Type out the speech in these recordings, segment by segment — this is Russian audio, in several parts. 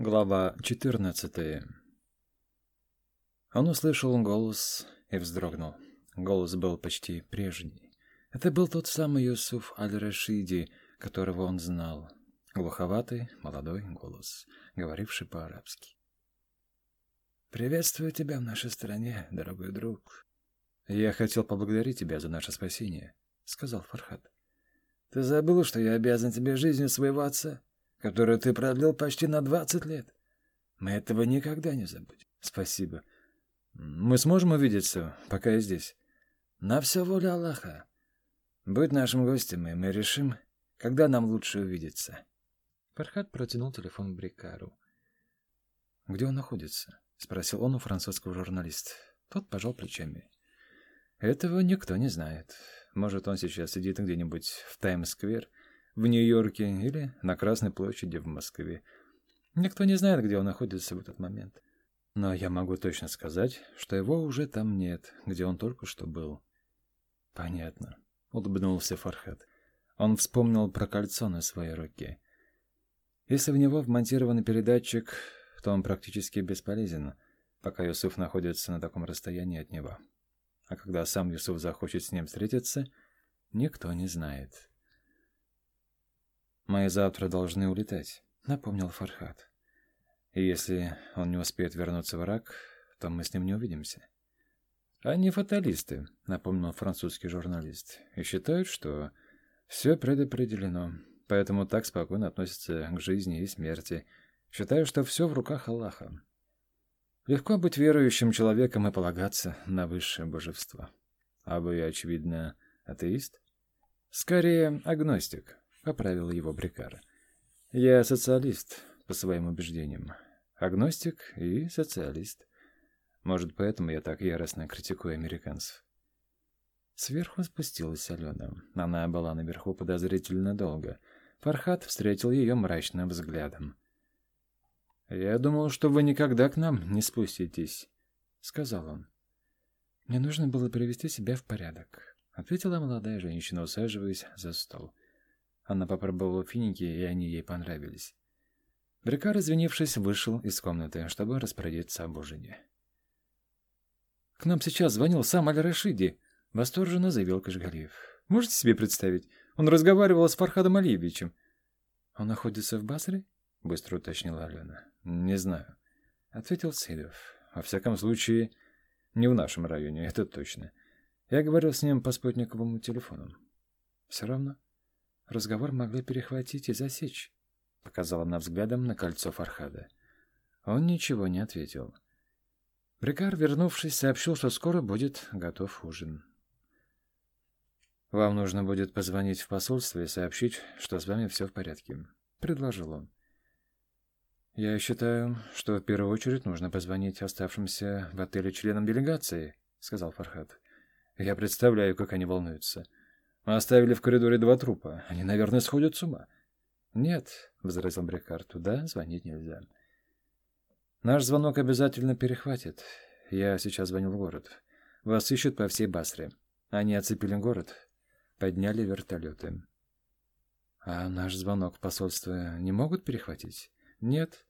Глава 14 Он услышал голос и вздрогнул. Голос был почти прежний. Это был тот самый Юсуф Аль-Рашиди, которого он знал. Глуховатый, молодой голос, говоривший по-арабски. «Приветствую тебя в нашей стране, дорогой друг». «Я хотел поблагодарить тебя за наше спасение», — сказал Фархад. «Ты забыл, что я обязан тебе жизнью своего отца?» Которую ты продлил почти на двадцать лет. Мы этого никогда не забудем. Спасибо. Мы сможем увидеться, пока я здесь? На все воля Аллаха. Будь нашим гостем, и мы решим, когда нам лучше увидеться. Фархад протянул телефон Брикару. «Где он находится?» — спросил он у французского журналиста. Тот пожал плечами. «Этого никто не знает. Может, он сейчас сидит где-нибудь в Таймс-сквер в Нью-Йорке или на Красной площади в Москве. Никто не знает, где он находится в этот момент. Но я могу точно сказать, что его уже там нет, где он только что был. Понятно, улыбнулся Фархад. Он вспомнил про кольцо на своей руке. Если в него вмонтирован передатчик, то он практически бесполезен, пока Юсуф находится на таком расстоянии от него. А когда сам Юсуф захочет с ним встретиться, никто не знает. «Мы завтра должны улетать», — напомнил Фархат. «И если он не успеет вернуться в Ирак, то мы с ним не увидимся». «Они фаталисты», — напомнил французский журналист, «и считают, что все предопределено, поэтому так спокойно относятся к жизни и смерти, считая, что все в руках Аллаха. Легко быть верующим человеком и полагаться на высшее божество. А вы, очевидно, атеист? Скорее, агностик, поправил его Брикар. Я социалист по своим убеждениям. Агностик и социалист. Может, поэтому я так яростно критикую американцев. Сверху спустилась Алена. Она была наверху подозрительно долго. Фархат встретил ее мрачным взглядом. «Я думал, что вы никогда к нам не спуститесь», — сказал он. «Мне нужно было привести себя в порядок», — ответила молодая женщина, усаживаясь за стол. Она попробовала финики, и они ей понравились. Брикар, извинившись, вышел из комнаты, чтобы распорядиться об ужине. «К нам сейчас звонил сам Аль-Рашиди», — восторженно заявил Кашгалиев. «Можете себе представить? Он разговаривал с Фархадом Алиевичем». «Он находится в Басре?» — быстро уточнила Алена. «Не знаю», — ответил Сейдов. «Во всяком случае, не в нашем районе, это точно. Я говорил с ним по спутниковому телефону». «Все равно?» Разговор могли перехватить и засечь, — показала она взглядом на кольцо Фархада. Он ничего не ответил. Брикар, вернувшись, сообщил, что скоро будет готов ужин. «Вам нужно будет позвонить в посольство и сообщить, что с вами все в порядке», — предложил он. «Я считаю, что в первую очередь нужно позвонить оставшимся в отеле членам делегации», — сказал Фархад. «Я представляю, как они волнуются». Мы оставили в коридоре два трупа. Они, наверное, сходят с ума. Нет, — возразил Брикар, — туда звонить нельзя. Наш звонок обязательно перехватит. Я сейчас звоню в город. Вас ищут по всей Басре. Они оцепили город, подняли вертолеты. А наш звонок в посольство не могут перехватить? Нет.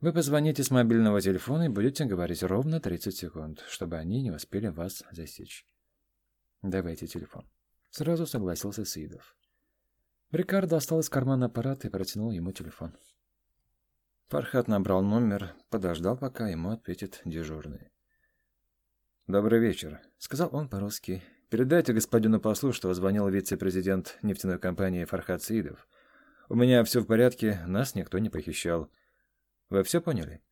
Вы позвоните с мобильного телефона и будете говорить ровно 30 секунд, чтобы они не успели вас засечь. Давайте телефон. Сразу согласился Сидов. Рикардо достал из кармана аппарат и протянул ему телефон. Фархат набрал номер, подождал, пока ему ответит дежурный. «Добрый вечер», — сказал он по-русски. «Передайте господину послу, что звонил вице-президент нефтяной компании Фархат Сидов. У меня все в порядке, нас никто не похищал. Вы все поняли?»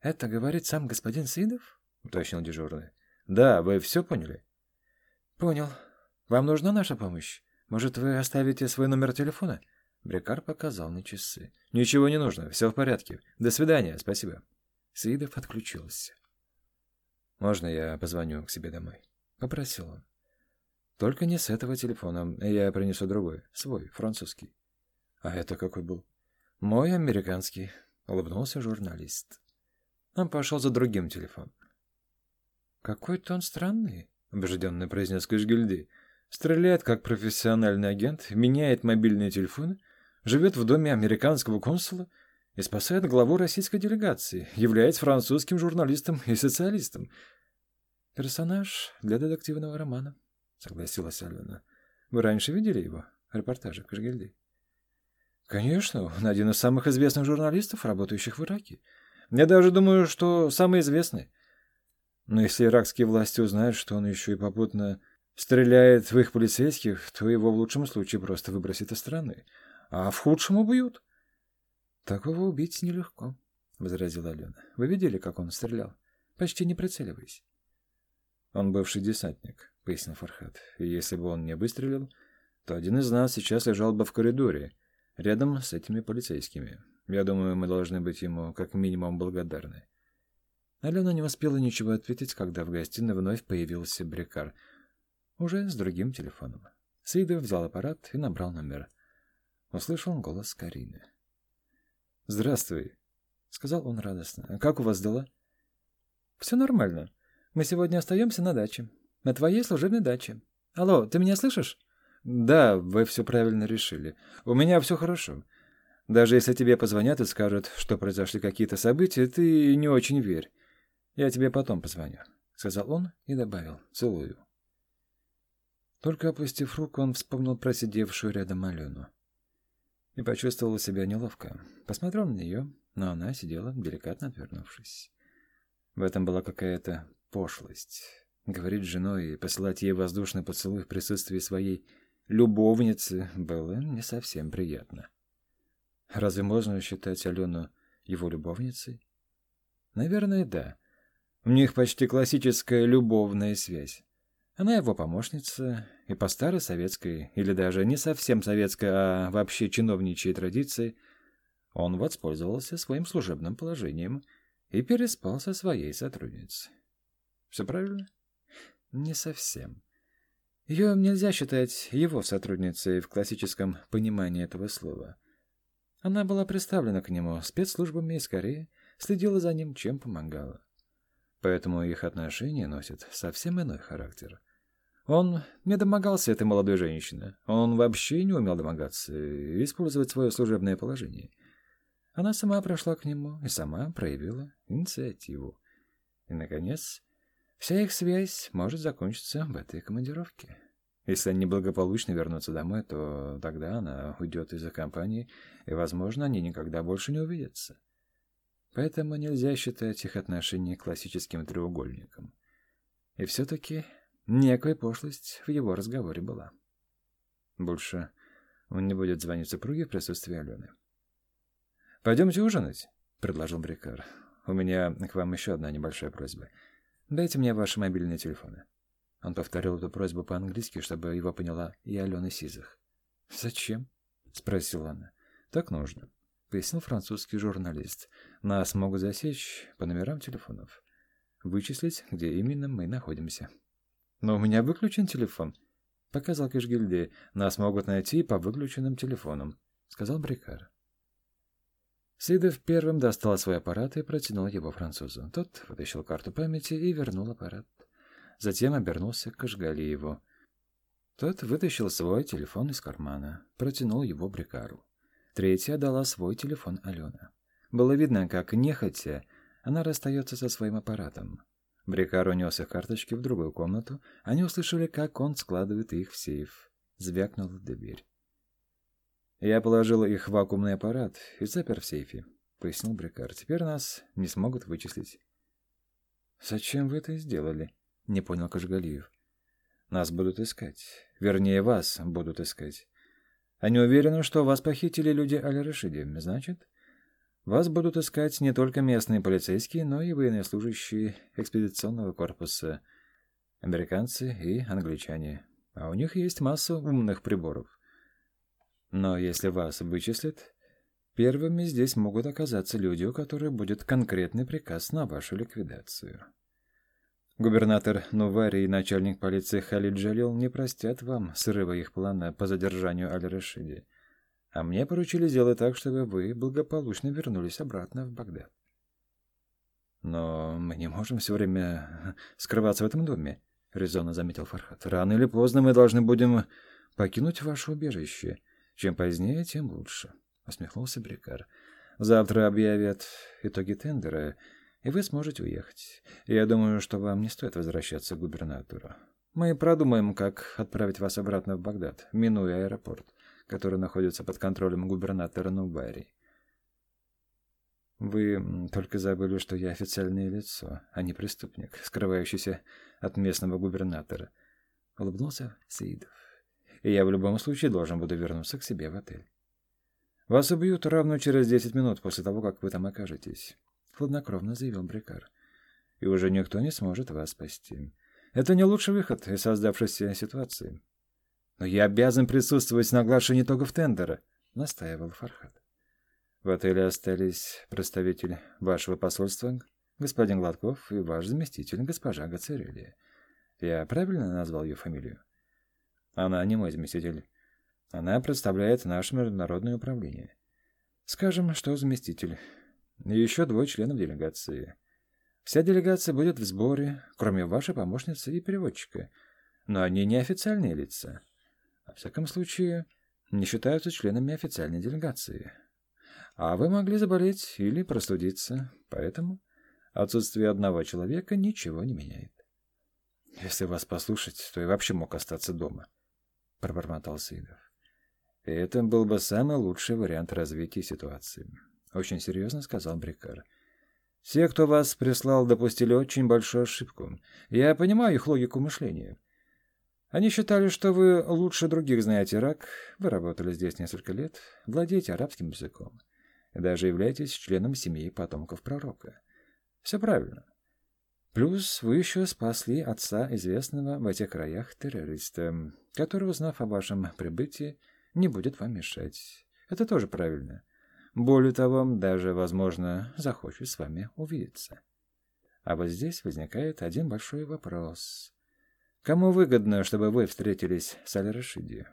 «Это говорит сам господин Сидов?» — уточнил дежурный. «Да, вы все поняли?» «Понял. Вам нужна наша помощь? Может, вы оставите свой номер телефона?» Брикар показал на часы. «Ничего не нужно, все в порядке. До свидания, спасибо». Саидов отключился. «Можно я позвоню к себе домой?» — попросил он. «Только не с этого телефона. Я принесу другой, свой, французский». «А это какой был?» «Мой американский», — улыбнулся журналист. Он пошел за другим телефоном. «Какой-то он странный», убежденно произнес Кашгильди. Стреляет как профессиональный агент, меняет мобильные телефоны, живет в доме американского консула. и спасает главу российской делегации, являясь французским журналистом и социалистом. Персонаж для детективного романа, согласилась Алена. Вы раньше видели его? Репортажи Кашгильды? Конечно, он один из самых известных журналистов, работающих в Ираке. Я даже думаю, что самый известный. Но если иракские власти узнают, что он еще и попутно стреляет в их полицейских, то его в лучшем случае просто выбросят из страны, а в худшем убьют. Такого убить нелегко, — возразила Алена. Вы видели, как он стрелял? Почти не прицеливаясь. Он бывший десантник, — пояснил Фархат. И если бы он не выстрелил, то один из нас сейчас лежал бы в коридоре, рядом с этими полицейскими. Я думаю, мы должны быть ему как минимум благодарны. Алена не успела ничего ответить, когда в гостиной вновь появился Брикар, уже с другим телефоном. Саидов взял аппарат и набрал номер. Услышал голос Карины. «Здравствуй», — сказал он радостно. «Как у вас дела?» «Все нормально. Мы сегодня остаемся на даче. На твоей служебной даче. Алло, ты меня слышишь?» «Да, вы все правильно решили. У меня все хорошо. Даже если тебе позвонят и скажут, что произошли какие-то события, ты не очень верь. Я тебе потом позвоню», — сказал он и добавил «целую». Только опустив руку, он вспомнил про сидевшую рядом Алену и почувствовал себя неловко. Посмотрел на нее, но она сидела, деликатно отвернувшись. В этом была какая-то пошлость. Говорить с женой и посылать ей воздушный поцелуй в присутствии своей любовницы было не совсем приятно. Разве можно считать Алену его любовницей? Наверное, да. У них почти классическая любовная связь. Она его помощница, и по старой советской, или даже не совсем советской, а вообще чиновничьей традиции, он воспользовался своим служебным положением и переспал со своей сотрудницей. Все правильно? Не совсем. Ее нельзя считать его сотрудницей в классическом понимании этого слова. Она была представлена к нему спецслужбами и скорее следила за ним, чем помогала. Поэтому их отношения носят совсем иной характер. Он не домогался этой молодой женщины. Он вообще не умел домогаться и использовать свое служебное положение. Она сама прошла к нему и сама проявила инициативу. И, наконец, вся их связь может закончиться в этой командировке. Если они благополучно вернутся домой, то тогда она уйдет из-за компании, и, возможно, они никогда больше не увидятся. Поэтому нельзя считать их отношения классическим треугольником. И все-таки Некая пошлость в его разговоре была. Больше он не будет звонить супруге в присутствии Алены. «Пойдемте ужинать», — предложил Брикар. «У меня к вам еще одна небольшая просьба. Дайте мне ваши мобильные телефоны». Он повторил эту просьбу по-английски, чтобы его поняла и Алена Сизых. «Зачем?» — спросила она. «Так нужно», — пояснил французский журналист. «Нас могут засечь по номерам телефонов. Вычислить, где именно мы находимся». Но у меня выключен телефон. Показал Кишгильде. Нас могут найти по выключенным телефонам, сказал Брикар. Сидов первым достал свой аппарат и протянул его французу. Тот вытащил карту памяти и вернул аппарат. Затем обернулся к Кашгалиеву. Тот вытащил свой телефон из кармана, протянул его Брикару. Третья дала свой телефон Алена. Было видно, как нехотя она расстается со своим аппаратом. Брикар унес их карточки в другую комнату. Они услышали, как он складывает их в сейф. Звякнула дверь. «Я положил их в вакуумный аппарат и запер в сейфе», — пояснил Брикар. «Теперь нас не смогут вычислить». «Зачем вы это сделали?» — не понял Кашгалиев. «Нас будут искать. Вернее, вас будут искать. Они уверены, что вас похитили люди Аль-Рашиди. Значит, вас будут искать не только местные полицейские, но и военнослужащие экспедиционного корпуса, американцы и англичане. А у них есть масса умных приборов. Но если вас вычислят, первыми здесь могут оказаться люди, у которых будет конкретный приказ на вашу ликвидацию. Губернатор Нувари и начальник полиции Халид Джалил не простят вам срыва их плана по задержанию Аль-Рашиди а мне поручили сделать так, чтобы вы благополучно вернулись обратно в Багдад. Но мы не можем все время скрываться в этом доме, резонно заметил Фархат. Рано или поздно мы должны будем покинуть ваше убежище. Чем позднее, тем лучше, усмехнулся Брикар. Завтра объявят итоги тендера, и вы сможете уехать. Я думаю, что вам не стоит возвращаться к губернатору. Мы продумаем, как отправить вас обратно в Багдад, минуя аэропорт, который находится под контролем губернатора Нубари. Вы только забыли, что я официальное лицо, а не преступник, скрывающийся от местного губернатора. Улыбнулся Саидов. И я в любом случае должен буду вернуться к себе в отель. Вас убьют равно через десять минут после того, как вы там окажетесь, хладнокровно заявил Брикар. И уже никто не сможет вас спасти. Это не лучший выход из создавшейся ситуации. Но я обязан присутствовать на оглашении итогов тендера, настаивал Фархад. В отеле остались представитель вашего посольства, господин Гладков, и ваш заместитель, госпожа Гацерелия. Я правильно назвал ее фамилию? Она не мой заместитель. Она представляет наше международное управление. Скажем, что заместитель. И еще двое членов делегации. Вся делегация будет в сборе, кроме вашей помощницы и переводчика. Но они не официальные лица. Во всяком случае, не считаются членами официальной делегации. А вы могли заболеть или простудиться, поэтому отсутствие одного человека ничего не меняет. Если вас послушать, то и вообще мог остаться дома, — пробормотал Сидов. Это был бы самый лучший вариант развития ситуации. Очень серьезно сказал Брикар. Все, кто вас прислал, допустили очень большую ошибку. Я понимаю их логику мышления. Они считали, что вы лучше других знаете Ирак, вы работали здесь несколько лет, владеете арабским языком даже являетесь членом семьи потомков пророка. Все правильно. Плюс вы еще спасли отца известного в этих краях террориста, который, узнав о вашем прибытии, не будет вам мешать. Это тоже правильно. Более того, даже, возможно, захочет с вами увидеться. А вот здесь возникает один большой вопрос. Кому выгодно, чтобы вы встретились с Аль-Рашиди?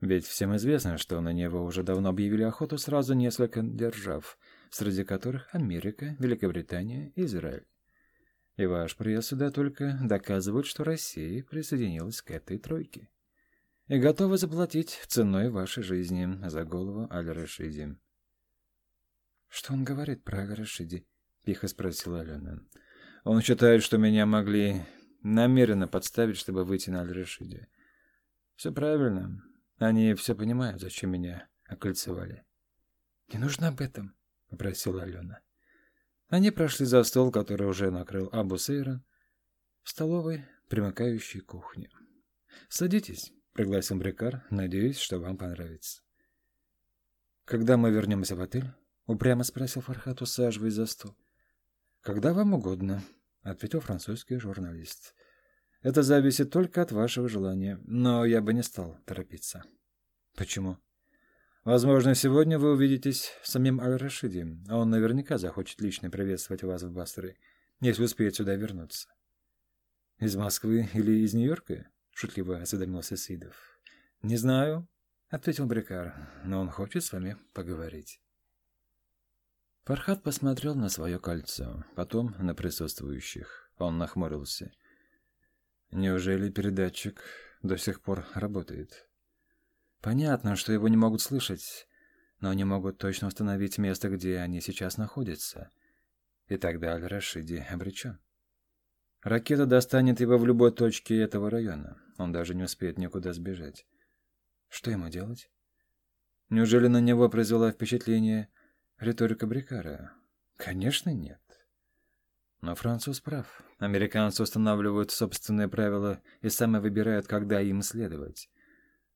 Ведь всем известно, что на него уже давно объявили охоту сразу несколько держав, среди которых Америка, Великобритания и Израиль. И ваш приезд сюда только доказывает, что Россия присоединилась к этой тройке и готова заплатить ценой вашей жизни за голову Аль-Рашиди. «Что он говорит про Аль-Рашиди?» — тихо спросила Алена. «Он считает, что меня могли намеренно подставить, чтобы выйти на Аль-Рашиди. Все правильно. Они все понимают, зачем меня окольцевали. «Не нужно об этом», — попросила Алена. Они прошли за стол, который уже накрыл Абу Сейран, в столовой, примыкающей к кухне. «Садитесь», — пригласил Брикар, «надеюсь, что вам понравится». «Когда мы вернемся в отель?» — упрямо спросил Фархат, усаживаясь за стол. «Когда вам угодно», — ответил французский журналист. Это зависит только от вашего желания, но я бы не стал торопиться. Почему? Возможно, сегодня вы увидитесь с самим Аль-Рашиди, а он наверняка захочет лично приветствовать вас в Бастере, если успеет сюда вернуться. Из Москвы или из Нью-Йорка? Шутливо осведомился Сидов. Не знаю, ответил Брикар, но он хочет с вами поговорить. Фархат посмотрел на свое кольцо, потом на присутствующих. Он нахмурился. — Неужели передатчик до сих пор работает? Понятно, что его не могут слышать, но они могут точно установить место, где они сейчас находятся. И тогда Аль-Рашиди обречен. Ракета достанет его в любой точке этого района. Он даже не успеет никуда сбежать. Что ему делать? Неужели на него произвела впечатление риторика Брикара? Конечно, нет. Но француз прав. Американцы устанавливают собственные правила и сами выбирают, когда им следовать.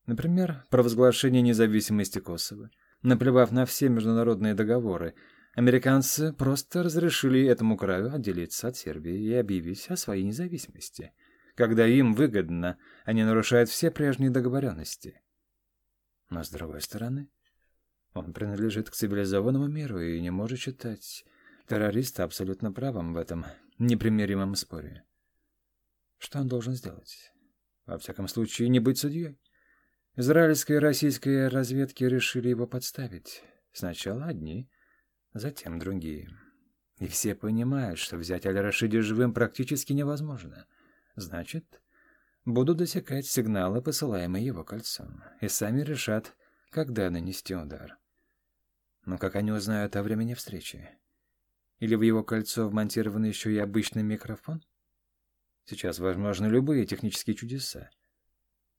Например, провозглашение независимости Косово. Наплевав на все международные договоры, американцы просто разрешили этому краю отделиться от Сербии и объявить о своей независимости. Когда им выгодно, они нарушают все прежние договоренности. Но с другой стороны, он принадлежит к цивилизованному миру и не может считать Террорист абсолютно правым в этом непримиримом споре. Что он должен сделать? Во всяком случае, не быть судьей. Израильская и российская разведки решили его подставить. Сначала одни, затем другие. И все понимают, что взять Аль-Рашиди живым практически невозможно. Значит, будут досекать сигналы, посылаемые его кольцом, и сами решат, когда нанести удар. Но как они узнают о времени встречи? Или в его кольцо вмонтирован еще и обычный микрофон? Сейчас возможны любые технические чудеса.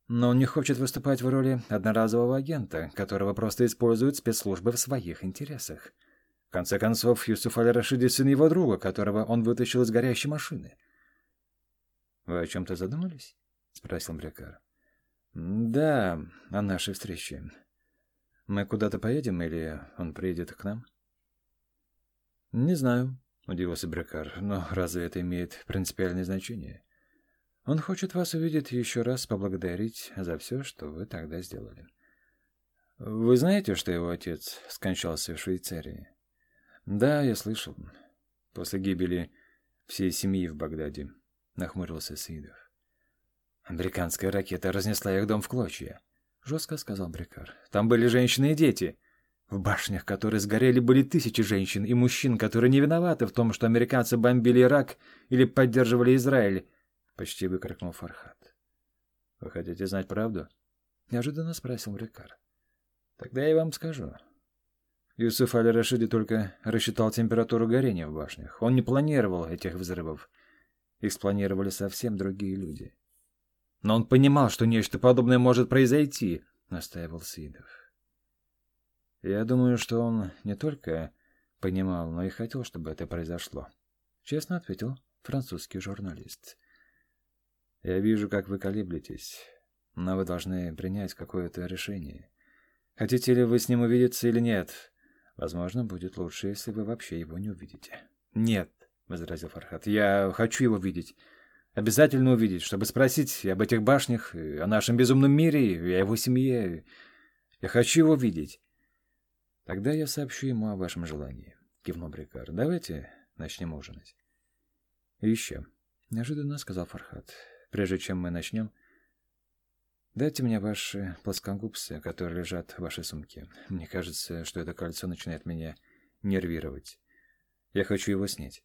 Но он не хочет выступать в роли одноразового агента, которого просто используют спецслужбы в своих интересах. В конце концов, Юсуф Аль-Рашиди сын его друга, которого он вытащил из горящей машины. «Вы о чем-то задумались?» — спросил Брекар. «Да, о нашей встрече. Мы куда-то поедем или он приедет к нам?» «Не знаю», — удивился Брекар, — «но разве это имеет принципиальное значение? Он хочет вас увидеть еще раз поблагодарить за все, что вы тогда сделали. Вы знаете, что его отец скончался в Швейцарии?» «Да, я слышал. После гибели всей семьи в Багдаде», — нахмурился Саидов. «Американская ракета разнесла их дом в клочья», — жестко сказал Брикар. «Там были женщины и дети». В башнях, которые сгорели, были тысячи женщин и мужчин, которые не виноваты в том, что американцы бомбили Ирак или поддерживали Израиль. Почти выкрикнул Фархат. «Вы хотите знать правду?» Неожиданно спросил Рикар. «Тогда я вам скажу. Юсуф Аль-Рашиди только рассчитал температуру горения в башнях. Он не планировал этих взрывов. Их спланировали совсем другие люди. Но он понимал, что нечто подобное может произойти, — настаивал Сидов. Я думаю, что он не только понимал, но и хотел, чтобы это произошло. Честно ответил французский журналист. Я вижу, как вы колеблетесь, но вы должны принять какое-то решение. Хотите ли вы с ним увидеться или нет? Возможно, будет лучше, если вы вообще его не увидите. Нет, возразил Фархат. Я хочу его видеть. Обязательно увидеть, чтобы спросить об этих башнях, о нашем безумном мире, и о его семье. Я хочу его видеть. Тогда я сообщу ему о вашем желании, кивнул Брикар. Давайте начнем ужинать. И еще, неожиданно сказал Фархат, прежде чем мы начнем, дайте мне ваши плоскогубцы, которые лежат в вашей сумке. Мне кажется, что это кольцо начинает меня нервировать. Я хочу его снять.